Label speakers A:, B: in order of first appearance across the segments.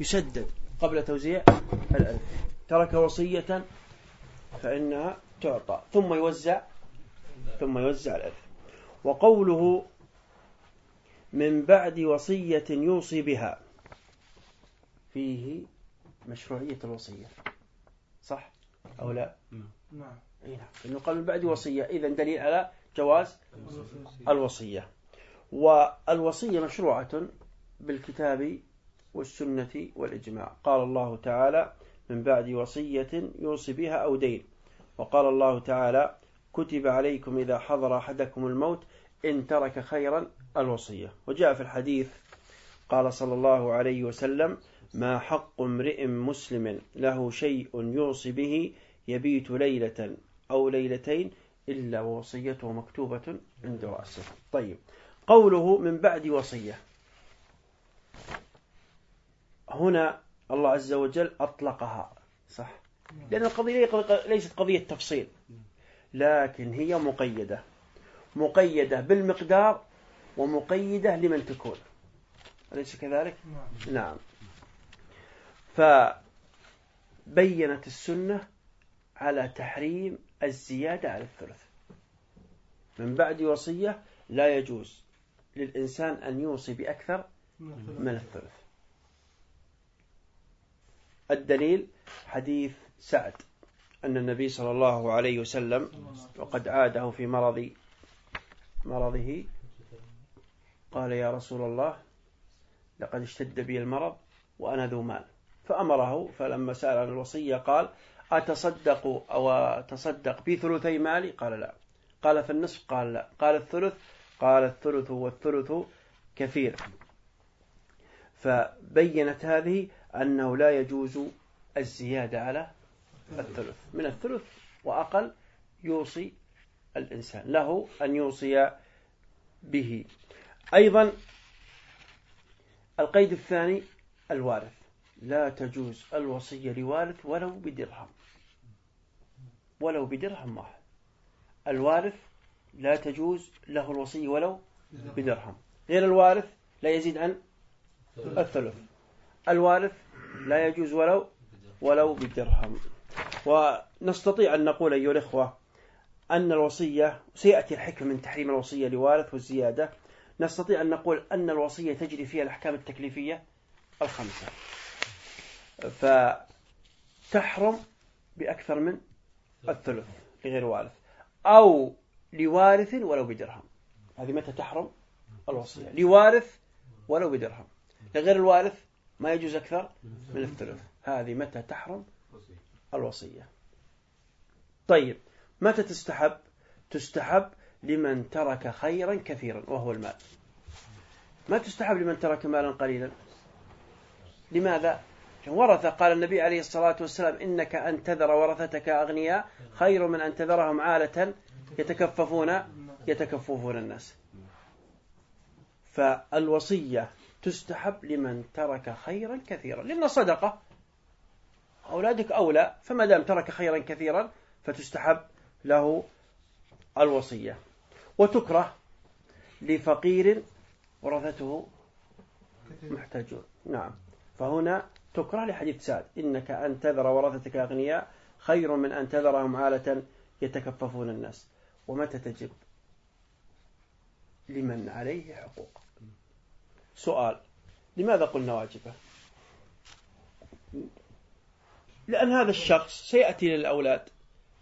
A: يسدد قبل توزيع الألف. ترك وصية فإنها تعطى. ثم يوزع ثم يوزع الألف. وقوله من بعد وصية يوصي بها. فيه مشروعية الوصية. صح أو لا؟ نعم. إيه نعم. إنه قال من بعد وصية. إذا دليل على جواز الوصية. والوصية مشروعة بالكتاب والسنة والإجماع. قال الله تعالى من بعد وصية يوصي بها أو دين. وقال الله تعالى كتب عليكم إذا حضر أحدكم الموت إن ترك خيرا الوصية. وجاء في الحديث قال صلى الله عليه وسلم ما حق امرئ مسلم له شيء يوصي به يبيت ليلة أو ليلتين إلا وصيته مكتوبة عند رأسه. طيب. قوله من بعد وصية. هنا الله عز وجل أطلقها صح؟ لأن القضية ليست قضية تفصيل لكن هي مقيدة. مقيدة بالمقدار ومقيدة لمن تكون. أليس كذلك؟ نعم, نعم. فبينت السنة على تحريم الزيادة على الثلث. من بعد وصية لا يجوز للإنسان أن يوصي بأكثر من الثلث. الدليل حديث سعد أن النبي صلى الله عليه وسلم وقد عاده في مرض مرضه. قال يا رسول الله لقد اشتد بي المرض وأنا ذو مال. فأمره فلما سأل عن الوصية قال أتصدق أو أتصدق بثلثي مالي؟ قال لا. قال في النصف؟ قال لا. قال الثلث؟ قال الثلث والثلث كثير. فبينت هذه أنه لا يجوز الزيادة على الثلث. من الثلث وأقل يوصي الإنسان له أن يوصي به. أيضا القيد الثاني الوارث. لا تجوز الوصية لوارث ولو بدرهم. ولو بدرهم واحد. الوارث لا تجوز له الوصية ولو بدرهم. غير الوارث لا يزيد عن الثلث. الوارث لا يجوز ولو ولو بدرهم. ونستطيع أن نقول أيها الإخوة أن الوصية سيأتي الحكم من تحريم الوصية لوارث والزيادة. نستطيع أن نقول أن الوصية تجري فيها الأحكام التكليفية الخمسة. فتحرم بأكثر من الثلث لغير وارث أو لوارث ولو بدرهم. هذه متى تحرم؟ الوصية. لوارث ولو بدرهم. لغير الوارث ما يجوز أكثر من الثلث هذه متى تحرم؟ الوصية. طيب متى تستحب؟ تستحب لمن ترك خيرا كثيرا وهو المال. ما تستحب لمن ترك مالا قليلا؟ لماذا؟ ورث قال النبي عليه الصلاة والسلام إنك أن تذر ورثتك أغنياء خير من أن تذرهم عالة يتكففون يتكففون الناس. فالوصية تستحب لمن ترك خيرا كثيرا. لأن صدقة أولادك أولى فما دام ترك خيرا كثيرا فتستحب له الوصية. وتكره لفقير ورثته محتاجون. نعم. فهنا تكره لحديث سعد. إنك أن تذر ورثتك أغنياء خير من أن تذرهم عالة يتكففون الناس. ومتى تجب لمن عليه حقوق؟ سؤال. لماذا قلنا واجبة؟ لأن هذا الشخص سيأتي للأولاد.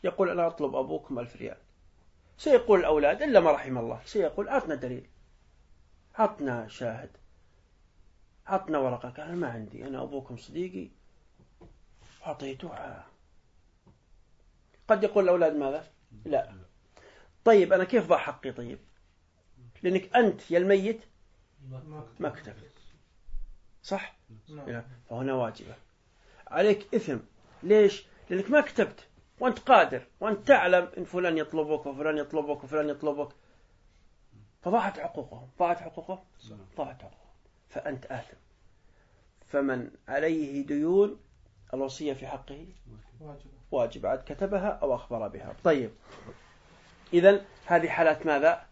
A: يقول أنا أطلب أبوكم ألف ريال. سيقول الأولاد إلا ما رحم الله. سيقول أعطنا دليل. أعطنا شاهد. أعطنا ورقة. قال ما عندي. أنا أبوكم صديقي. أعطيته. قد يقول الأولاد ماذا؟ لا. طيب أنا كيف ضع حقي طيب؟ لأنك أنت يا الميت ما كتبت صح؟ نعم. فهنا واجبة. عليك إثم. ليش؟ لأنك ما كتبت. وأنت قادر. وأنت تعلم إن فلان يطلبك وفلان يطلبك وفلان يطلبك. فضاعت حقوقهم. ضاعت حقوقهم؟ ضاعت حقوقهم. فأنت آثم. فمن عليه ديون الوصية في حقه واجب عاد كتبها أو أخبر بها. طيب. إذا هذه حالات ماذا؟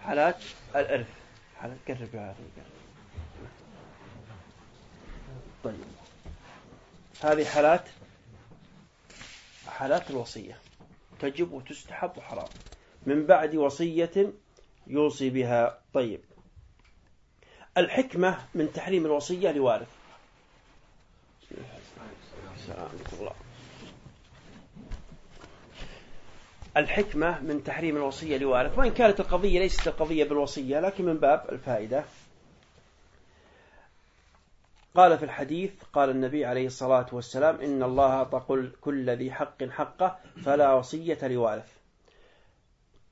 A: حالات الإرث. حالات قرب يا طيب. هذه حالات حالات الوصية. تجب وتستحب وحرام. من بعد وصية يوصي بها. طيب. الحكمة من تحريم الوصية لوارث. الله. الحكمة من تحريم الوصية لوارث وإن كانت القضية ليست القضية بالوصية لكن من باب الفائدة. قال في الحديث قال النبي عليه الصلاة والسلام إن الله تقول كل ذي حق حقه فلا وصية لوارث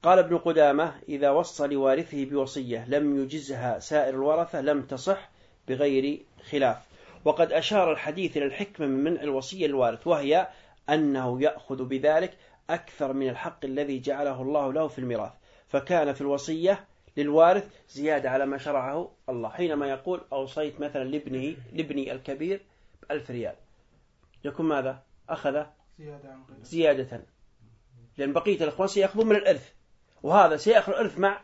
A: قال ابن قدامة إذا وصى لوارثه بوصية لم يجزها سائر الورثة لم تصح بغير خلاف. وقد أشار الحديث إلى الحكمة من منع الوصية للوارث وهي أنه يأخذ بذلك أكثر من الحق الذي جعله الله له في الميراث. فكان في الوصية للوارث زيادة على ما شرعه الله. حينما يقول أوصيت مثلا لابنه لابني الكبير بألف ريال. يكون ماذا؟ أخذ زيادة لأن بقية الأخوان سيأخذون من الإرث. وهذا سيأخذ الإرث مع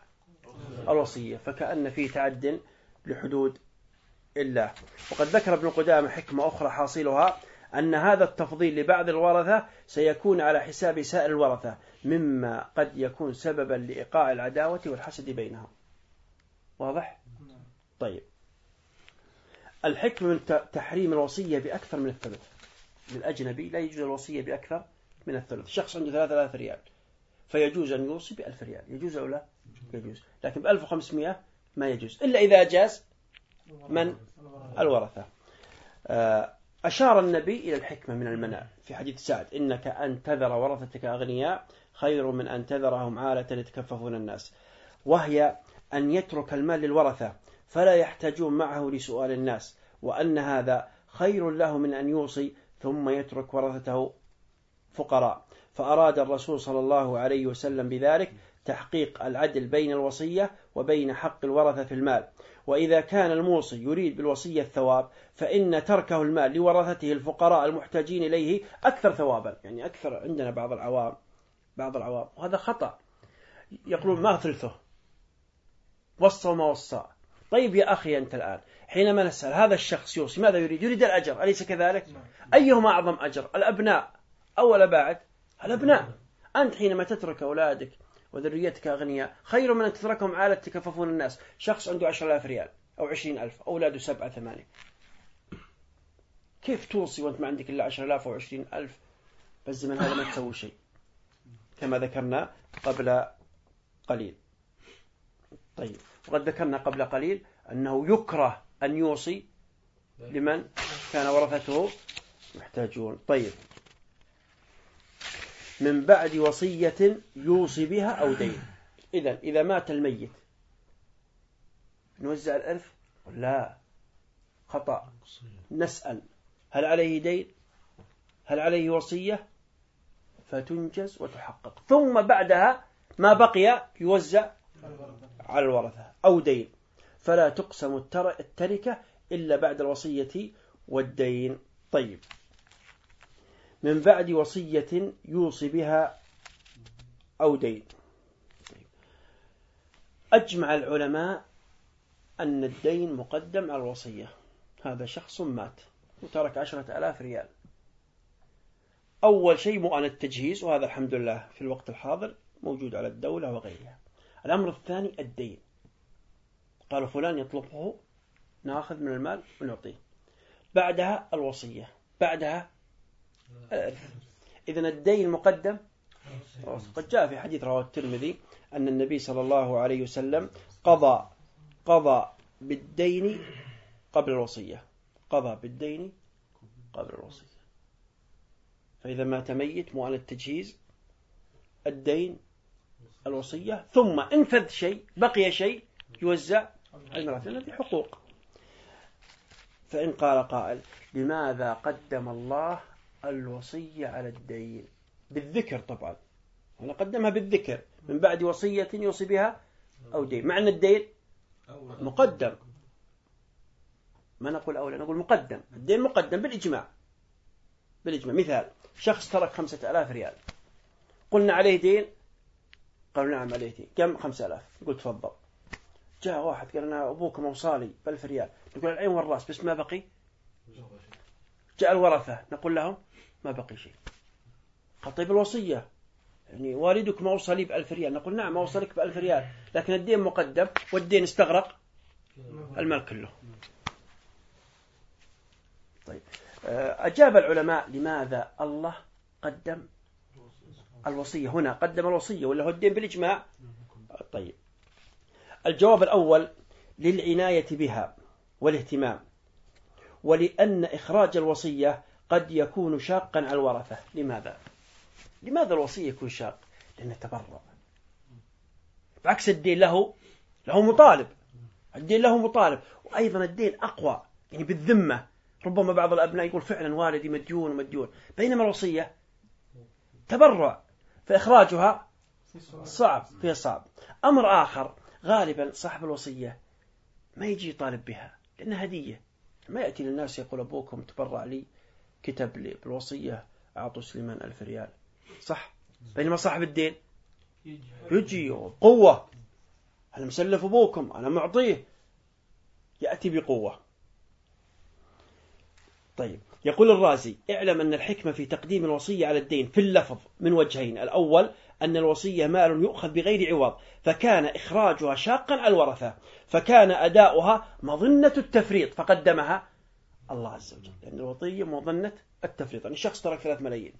A: الوصية. فكأن فيه تعد لحدود الله. وقد ذكر ابن قدامة حكمة أخرى حاصلها أن هذا التفضيل لبعض الورثة سيكون على حساب سائر الورثة مما قد يكون سببا لإيقاع العداوة والحسد بينهم. واضح؟ طيب. الحكم من تحريم الوصية بأكثر من الثلث. للأجنبي لا يجوز الوصية بأكثر من الثلث. شخص عنده ثلاثة آلاف ريال فيجوز أن يوصي بألف ريال. يجوز أو لا؟ يجوز. لكن بألف وخمسمائة ما يجوز. إلا إذا جاز من الورثة. آه، أشار النبي إلى الحكمة من المنع. في حديث سعد إنك أن تذر ورثتك أغنياء خير من أن تذرهم عالة يتكففون الناس. وهي أن يترك المال للورثة فلا يحتاجون معه لسؤال الناس. وأن هذا خير له من أن يوصي ثم يترك ورثته فقراء. فأراد الرسول صلى الله عليه وسلم بذلك تحقيق العدل بين الوصية وبين حق الورثة في المال. وإذا كان الموصي يريد بالوصية الثواب فإن تركه المال لورثته الفقراء المحتاجين إليه أكثر ثوابا. يعني أكثر عندنا بعض العوام بعض العوام. وهذا خطأ. يقولون ما ثلثه؟ وصى وما وصى. طيب يا أخي أنت الآن حينما نسأل هذا الشخص يوصي ماذا يريد؟ يريد الأجر أليس كذلك؟ نعم. أيهما أعظم أجر؟ الأبناء أول بعد؟ الأبناء. أنت حينما تترك أولادك وذريتك أغنياء. خير من أن تتركهم عالة تكففون الناس. شخص عنده عشر آلاف ريال أو عشرين ألف. أولاده سبعة ثمانية. كيف توصي وأنت ما عندك إلا عشر آلاف أو عشرين ألف؟ بالزمن هذا ما تسوي شيء. كما ذكرنا قبل قليل. طيب. وقد ذكرنا قبل قليل أنه يكره أن يوصي لمن كان ورثته محتاجون. طيب. من بعد وصية يوصي بها أو دين. إذا إذا مات الميت نوزع الإرث لا. خطأ. نسأل. هل عليه دين؟ هل عليه وصية؟ فتنجز وتحقق. ثم بعدها ما بقي يوزع على الورثة أو دين. فلا تقسم التركة إلا بعد الوصية والدين. طيب. من بعد وصية يوصي بها أو دين. أجمع العلماء أن الدين مقدم على الوصية. هذا شخص مات وترك عشرة ألاف ريال. أول شيء مؤن التجهيز وهذا الحمد لله في الوقت الحاضر موجود على الدولة وغيرها. الأمر الثاني الدين. قالوا فلان يطلبه ناخذ من المال ونعطيه. بعدها الوصية. بعدها إذن الدين مقدم قد جاء في حديث رواه الترمذي أن النبي صلى الله عليه وسلم قضى قضى بالدين قبل الوصية. قضى بالدين قبل الوصية. فإذا مات ميت مؤن التجهيز الدين الوصية ثم انفذ شيء بقي شيء يوزع الميراث في حقوق. فإن قال قائل لماذا قدم الله الوصية على الدين. بالذكر طبعا. أنا قدمها بالذكر. من بعد وصية يوصي بها أو دين. مع أن الدين؟ مقدم. ما نقول أولى؟ نقول مقدم. الدين مقدم بالإجماع. بالإجماع. مثال. شخص ترك خمسة ألاف ريال. قلنا عليه دين؟ قالوا نعم عليه دين. كم؟ خمسة ألاف. قلت تفضل. جاء واحد قال أنا أبوك موصالي بألف ريال. نقول العين والرأس بس ما بقي؟ جاء الورثة. نقول لهم ما بقي شيء. قال طيب الوصية يعني والدك ما وصل لي بألف ريال. نقول نعم ما وصلك بألف ريال. لكن الدين مقدم والدين استغرق المال كله. طيب. آه، أجاب العلماء لماذا الله قدم الوصية هنا؟ قدم الوصية ولا هو الدين بالإجماع؟ طيب. الجواب الأول للعناية بها والاهتمام. ولأن إخراج الوصية قد يكون شاقا على الورثة. لماذا؟ لماذا الوصية يكون شاق؟ لأنه تبرع بعكس الدين له له مطالب. الدين له مطالب. وأيضا الدين أقوى. يعني بالذمة. ربما بعض الأبناء يقول فعلا والدي مديون ومديون. بينما الوصية تبرع فإخراجها صعب فيها صعب. أمر آخر. غالبا صاحب الوصية ما يجي يطالب بها لأنها هدية. ما يأتي للناس يقول أبوكم تبرع لي. كتب لي بالوصية أعطوا سليمان ألف ريال. صح؟ بينما صاحب الدين يجي قوة أنا مسلف أبوكم أنا معطيه. يأتي بقوة. طيب يقول الرازي اعلم أن الحكمة في تقديم الوصية على الدين في اللفظ من وجهين. الأول أن الوصية مال يؤخذ بغير عوض فكان إخراجها شاقا على الورثة فكان أداؤها مظنة التفريط فقدمها الله عز وجل. لأن الوصية مظنة التفريط. يعني شخص ترك ثلاث ملايين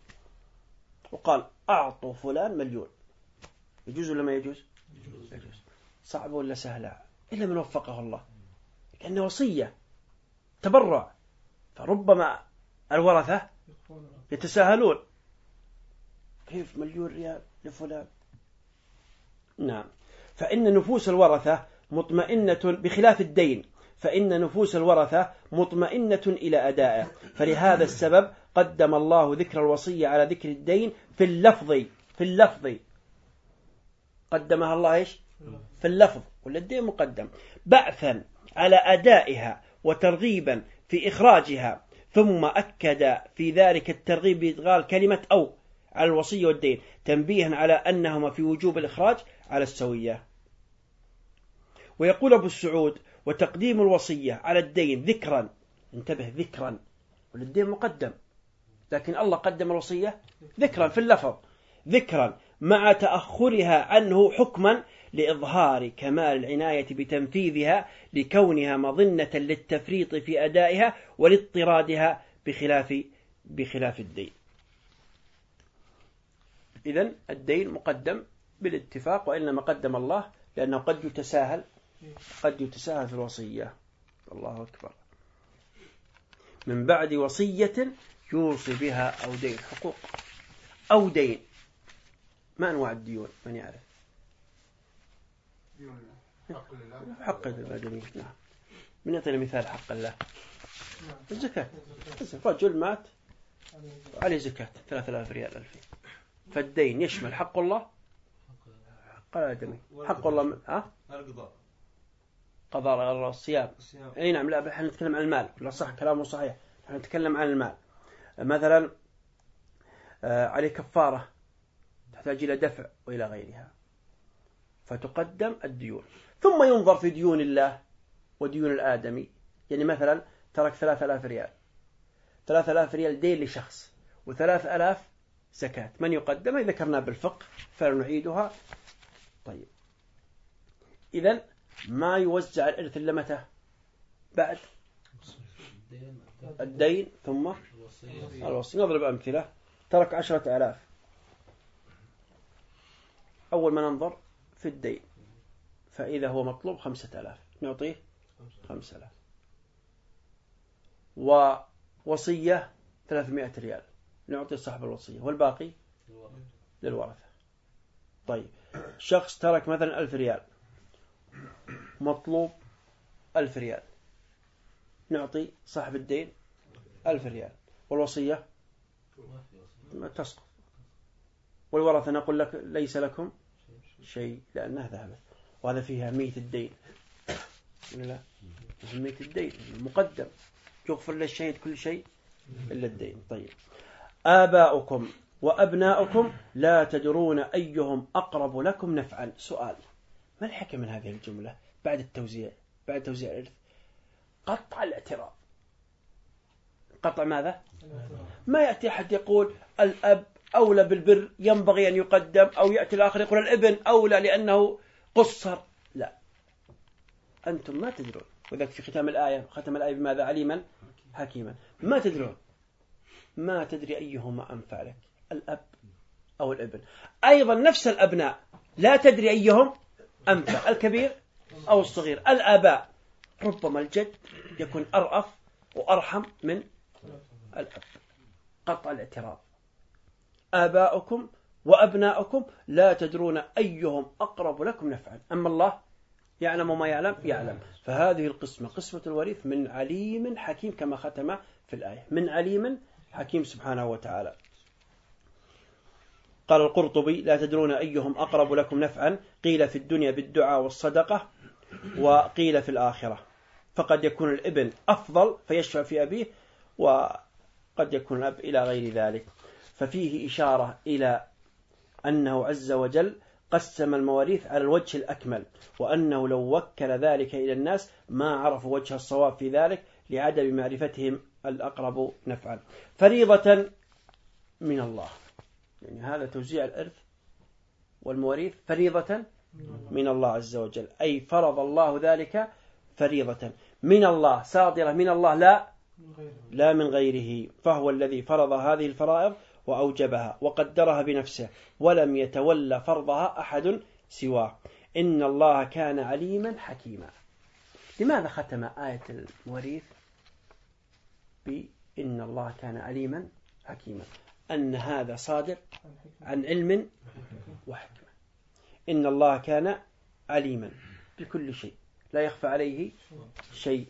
A: وقال أعطوا فلان مليون. يجوز ولا ما يجوز؟ يجوز. صعب ولا سهلة؟ إلا من وفقه الله. لأنه وصية تبرع. فربما الورثة يتساهلون. كيف مليون ريال لفلان؟ نعم. فإن نفوس الورثة مطمئنة بخلاف الدين. فإن نفوس الورثة مطمئنة إلى أدائه فلهذا السبب قدم الله ذكر الوصية على ذكر الدين في اللفظ في اللفظ. قدمها الله إيش؟ في اللفظ. ولا الدين مقدم. بعثا على أدائها وترغيبا في إخراجها ثم أكد في ذلك الترغيب بإدغال كلمة أو على الوصية والدين تنبيها على أنهما في وجوب الإخراج على السوية. ويقول أبو السعود وتقديم الوصية على الدين ذكرا. انتبه ذكرا. والدين مقدم. لكن الله قدم الوصية ذكرا في اللفظ. ذكرا مع تأخرها عنه حكما لإظهار كمال العناية بتنفيذها لكونها مظنة للتفريط في أدائها ولاضطرادها بخلاف بخلاف الدين. إذا الدين مقدم بالاتفاق وإنما قدم الله لأنه قد يتساهل قد يتساهل في الوصية. الله أكبر. من بعد وصية يوصي بها أو دين حقوق أو دين. ما أنواع الديون؟ من يعرف؟ حق الآدمي نعم. من يعطينا مثال حق الله. الزكاة. رجل مات عليه زكاة. ثلاثة آلاف ريال ألفين. فالدين يشمل حق الله؟ حق الآدمي. حق الله ها؟ القضاء قضاء الصيام. أي نعم لا إحنا نتكلم عن المال. لا صح كلامه صحيح. إحنا نتكلم عن المال. مثلا آه، عليه كفارة تحتاج إلى دفع وإلى غيرها. فتقدم الديون. ثم ينظر في ديون الله وديون الآدمي. يعني مثلا ترك ثلاثة آلاف ريال. ثلاثة آلاف ريال دين لشخص وثلاثة آلاف زكاة. من يقدم ذكرنا بالفقه فلنعيدها. طيب. إذا ما يوزع الإرث إلا متى؟ بعد. الدين ثم الوصي نضرب أمثلة. ترك عشرة آلاف. أول ما ننظر في الدين فإذا هو مطلوب خمسة آلاف. نعطيه خمسة آلاف. ووصية ثلاثمائة ريال. نعطي صاحب الوصية. والباقي؟ للورثة. طيب. شخص ترك مثلا ألف ريال. مطلوب ألف ريال. نعطي صاحب الدين ألف ريال. والوصية تسقط. والورثة نقول لك ليس لكم شيء لأنها ذهبت. وهذا فيها أهمية الدين. لا؟ أهمية الدين. مقدم. يغفر للشهيد كل شيء إلا الدين. طيب. آباؤكم وأبناؤكم لا تدرون أيهم أقرب لكم نفعا. سؤال. ما الحكم من هذه الجملة؟ بعد التوزيع بعد توزيع الإرث. قطع الاعتراض قطع ماذا؟ ما يأتي أحد يقول الأب أولى بالبر ينبغي أن يقدم أو يأتي الآخر يقول الابن أولى لأنه قصر. لا. أنتم ما تدرون. وذلك في ختام الآية ختم الآية بماذا؟ عليما؟ حكيما. ما تدرون. ما تدري أيهما أنفع لك الأب أو الابن. أيضا نفس الأبناء لا تدري أيهم أنفع. الكبير أو الصغير. الآباء ربما الجد يكون أرأف وأرحم من الأب. قطع الاعتراض. آباؤكم وأبناؤكم لا تدرون أيهم أقرب لكم نفعا. أما الله يعلم ما يعلم يعلم. فهذه القسمة قسمة الوريث من عليم حكيم كما ختم في الآية. من عليم حكيم سبحانه وتعالى. قال القرطبي لا تدرون أيهم أقرب لكم نفعا. قيل في الدنيا بالدعاء والصدقة. وقيل في الآخرة. فقد يكون الابن أفضل فيشفع في أبيه وقد يكون الأب إلى غير ذلك. ففيه إشارة إلى أنه عز وجل قسم المواريث على الوجه الأكمل وأنه لو وكل ذلك إلى الناس ما عرفوا وجه الصواب في ذلك لعدم معرفتهم الأقرب نفعا. فريضة من الله. يعني هذا توزيع الإرث والمواريث فريضة من الله عز وجل. أي فرض الله ذلك فريضة. من الله صادرة من الله لا لا من غيره. فهو الذي فرض هذه الفرائض وأوجبها وقدرها بنفسه ولم يتولى فرضها أحد سواه. إن الله كان عليما حكيما. لماذا ختم آية الموريث بإن الله كان عليما حكيما؟ أن هذا صادر عن علم وحكمة. إن الله كان عليما بكل شيء. لا يخفى عليه شيء.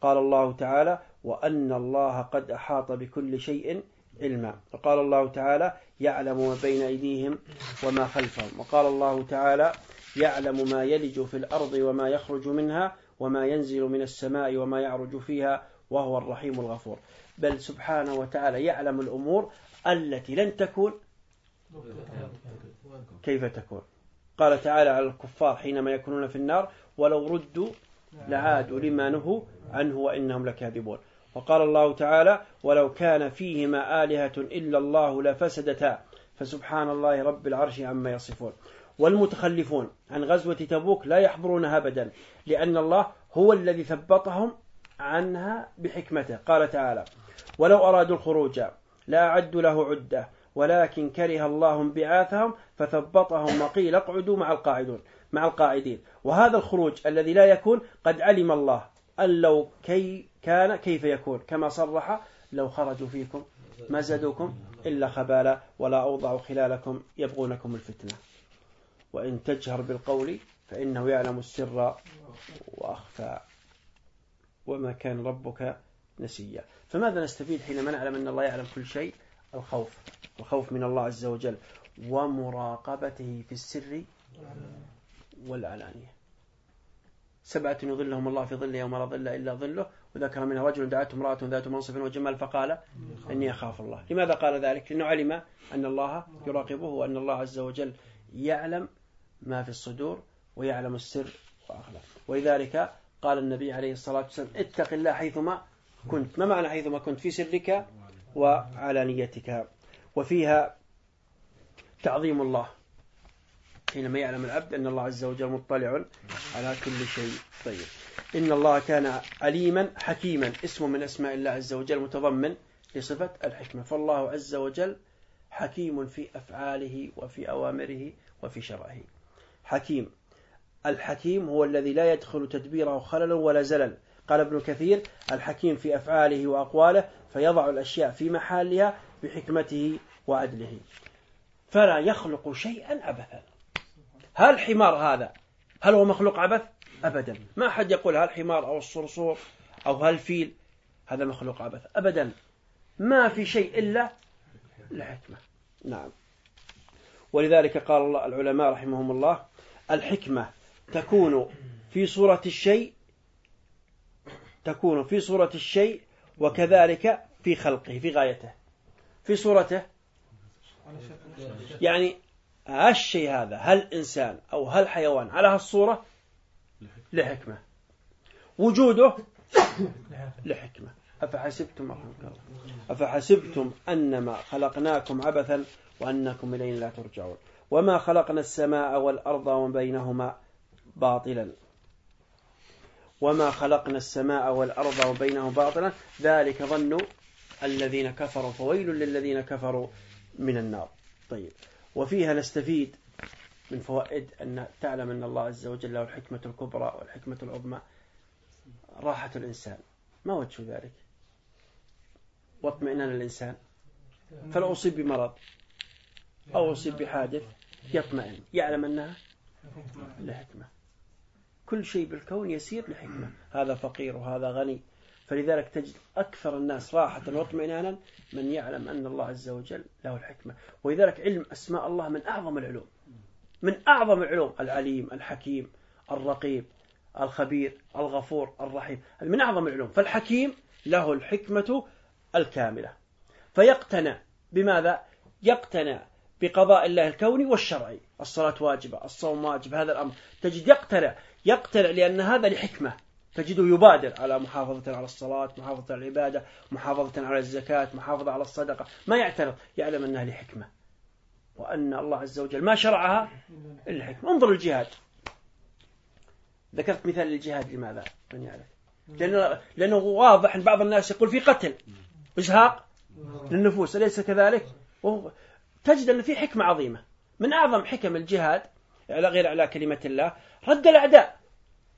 A: قال الله تعالى وأن الله قد أحاط بكل شيء علما. وقال الله تعالى يعلم ما بين أيديهم وما خلفهم. وقال الله تعالى يعلم ما يلج في الأرض وما يخرج منها وما ينزل من السماء وما يعرج فيها وهو الرحيم الغفور. بل سبحانه وتعالى يعلم الأمور التي لن تكون كيف تكون؟ قال تعالى على الكفار حينما يكونون في النار ولو ردوا لعادوا لما نهوا عنه وإنهم لكاذبون. وقال الله تعالى ولو كان فيهما آلهة إلا الله لفسدتا. فسبحان الله رب العرش عما يصفون. والمتخلفون عن غزوة تبوك لا يحضرونها أبدا لأن الله هو الذي ثبطهم عنها بحكمته. قال تعالى ولو أرادوا الخروج لا أعدوا له عدة ولكن كره الله انبعاثهم فثبطهم وقيل اقعدوا مع القاعدون مع القاعدين. وهذا الخروج الذي لا يكون قد علم الله. أن لو كي كان كيف يكون؟ كما صرح لو خرجوا فيكم ما زادوكم إلا خبالا ولا أوضعوا خلالكم يبغونكم الفتنة. وإن تجهر بالقول فإنه يعلم السر وأخفى. وما كان ربك نسيا. فماذا نستفيد حينما نعلم أن الله يعلم كل شيء؟ الخوف الخوف من الله عز وجل ومراقبته في السر والعلانية. سبعة يظلهم الله في ظله يوم لا ظل إلا ظله. وذكر منها رجل دعته امرأة ذات منصب وجمال فقال إني أخاف الله. لماذا قال ذلك؟ لأنه علم أن الله يراقبه وأن الله عز وجل يعلم ما في الصدور ويعلم السر وأخلاق ولذلك قال النبي عليه الصلاة والسلام اتق الله حيثما كنت. ما معنى حيثما كنت؟ في سرك وعلانيتك وفيها تعظيم الله. حينما يعلم العبد أن الله عز وجل مطلع على كل شيء طيب. إن الله كان عليما حكيما. اسم من أسماء الله عز وجل متضمن لصفة الحكمة. فالله عز وجل حكيم في أفعاله وفي أوامره وفي شرعه. حكيم. الحكيم هو الذي لا يدخل تدبيره خلل ولا زلل. قال ابن كثير الحكيم في أفعاله وأقواله فيضع الأشياء في محلها بحكمته وعدله. فلا يخلق شيئا عبثا هل الحمار هذا؟ هل هو مخلوق عبث؟ أبدا. ما أحد يقول هل الحمار أو الصرصور أو هل الفيل هذا مخلوق عبث. أبدا. ما في شيء إلا الحكمة. نعم. ولذلك قال العلماء رحمهم الله الحكمة تكون في صورة الشيء تكون في صورة الشيء وكذلك في خلقه في غايته في صورته. يعني الشيء هذا هل إنسان أو هل حيوان على هالصورة لحكمة. وجوده لحكمة. أفحسبتم أفحسبتم أنما خلقناكم عبثا وأنكم إلينا لا ترجعون. وما خلقنا السماء والأرض وما بينهما باطلا. وما خلقنا السماء والأرض وبينهما باطلا. ذلك ظن الذين كفروا فويل للذين كفروا من النار. طيب. وفيها نستفيد من فوائد أن تعلم أن الله عز وجل له الحكمة الكبرى والحكمة العظمى. راحة الإنسان. ما وجه ذلك؟ واطمئنان الإنسان. فلو أصيب بمرض أو أصيب بحادث يطمئن. يعلم أنها لحكمة. كل شيء بالكون يسير لحكمة. هذا فقير وهذا غني. فلذلك تجد أكثر الناس راحة واطمئنانا من يعلم أن الله عز وجل له الحكمة. ولذلك علم أسماء الله من أعظم العلوم من أعظم العلوم العليم الحكيم الرقيب الخبير الغفور الرحيم من أعظم العلوم. فالحكيم له الحكمة الكاملة. فيقتنع بماذا؟ يقتنع بقضاء الله الكوني والشرعي. الصلاة واجبة الصوم واجب هذا الأمر. تجد يقتنع يقتنع لأن هذا لحكمة. تجده يبادر على محافظة على الصلاة محافظة على العبادة محافظة على الزكاة محافظة على الصدقة. ما يعترض يعلم أنها لحكمة. وأن الله عز وجل ما شرعها إلا الحكمة. انظر الجهاد. ذكرت مثال للجهاد لماذا؟ من يعرف. لأنه, لأنه واضح أن بعض الناس يقول في قتل إزهاق للنفوس أليس كذلك؟ تجد أن في حكمة عظيمة. من أعظم حكم الجهاد على غير على كلمة الله رد الأعداء.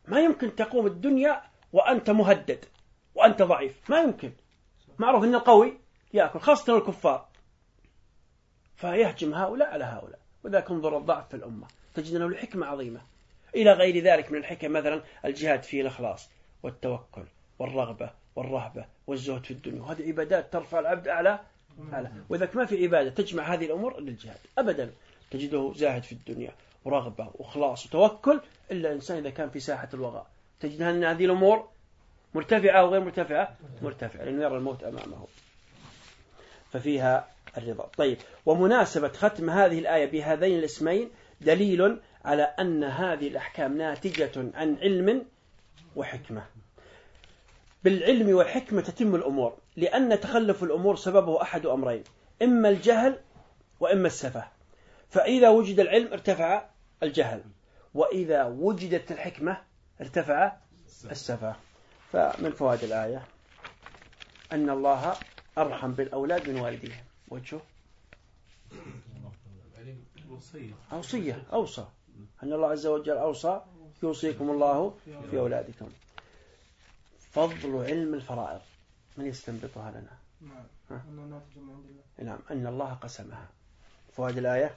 A: ما يمكن تقوم الدنيا وأنت مهدد وأنت ضعيف. ما يمكن. معروف أن القوي يأكل خاصة الكفار. فيهجم هؤلاء على هؤلاء. وذاك انظر الضعف في الأمة. تجد أنه لحكمة عظيمة. إلى غير ذلك من الحكم مثلا الجهاد فيه الإخلاص والتوكل والرغبة والرهبة والزهد في الدنيا. وهذه عبادات ترفع العبد أعلى أعلى. وإذا ما في عبادة تجمع هذه الأمور للجهاد. أبدا. تجده زاهد في الدنيا. ورغبة وإخلاص وتوكل إلا إنسان إذا كان في ساحة الوغى تجد أن هذه الأمور مرتفعة أو غير مرتفعة. مرتفعة لأنه يرى الموت أمامه. ففيها الرضا. طيب ومناسبة ختم هذه الآية بهذين الاسمين دليل على أن هذه الأحكام ناتجة عن علم وحكمة. بالعلم والحكمة تتم الأمور لأن تخلف الأمور سببه أحد أمرين إما الجهل وإما السفة. فإذا وجد العلم ارتفع الجهل. وإذا وجدت الحكمة ارتفع السفة. فمن فوائد الآية؟ أن الله أرحم بالأولاد من والديهم. وجهه؟ أوصية. أوصى. أن الله عز وجل أوصى يوصيكم الله في أولادكم. فضل علم الفرائض. من يستنبطها لنا؟ نعم. نعم. أن الله قسمها. فوائد الآية؟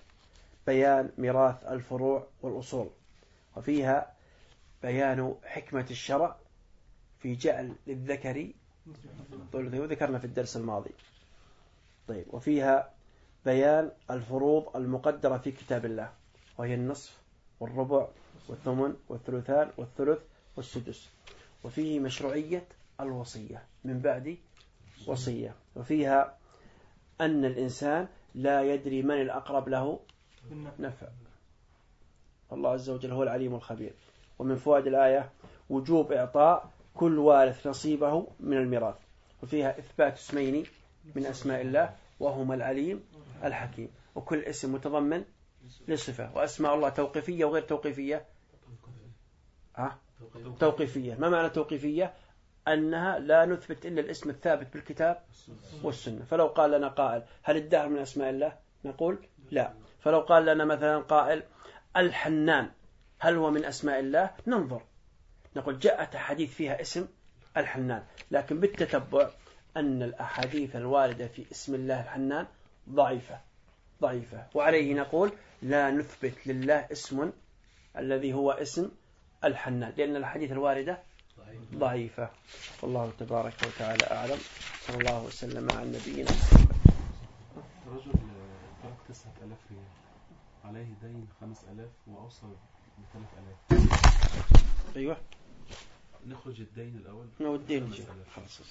A: بيان ميراث الفروع والأصول. وفيها بيان حكمة الشرع في جعل للذكر وذكرنا في الدرس الماضي. طيب وفيها بيان الفروض المقدرة في كتاب الله وهي النصف والربع والثمن والثلثان والثلث والسدس. وفيه مشروعية الوصية من بعد وصية. وفيها أن الإنسان لا يدري من الأقرب له نفع. الله عز وجل هو العليم الخبير. ومن فوائد الآية وجوب إعطاء كل وارث نصيبه من الميراث. وفيها إثبات اسمين من أسماء الله وهما العليم الحكيم. وكل اسم متضمن لصفة وأسماء الله توقيفية وغير توقيفية. ها؟ توقيفية. ما معنى توقيفية؟ أنها لا نثبت إلا الاسم الثابت بالكتاب والسنة. فلو قال لنا قائل هل الدهر من أسماء الله؟ نقول لا. فلو قال لنا مثلا قائل الحنان هل هو من أسماء الله؟ ننظر. نقول جاءت أحاديث فيها اسم الحنان لكن بالتتبع أن الأحاديث الواردة في اسم الله الحنان ضعيفة ضعيفة. وعليه نقول لا نثبت لله اسم الذي هو اسم الحنان لأن الحديث الواردة ضعيفة. والله تبارك وتعالى أعلم. صلى الله وسلم على نبينا محمد.
B: رجل ترك تسعة ألاف ريال. عليه دين خمس ألاف وأوصى بثلاث ألاف.
A: أيوة.
B: نخرج الدين الأول.
A: نو الدين خلاص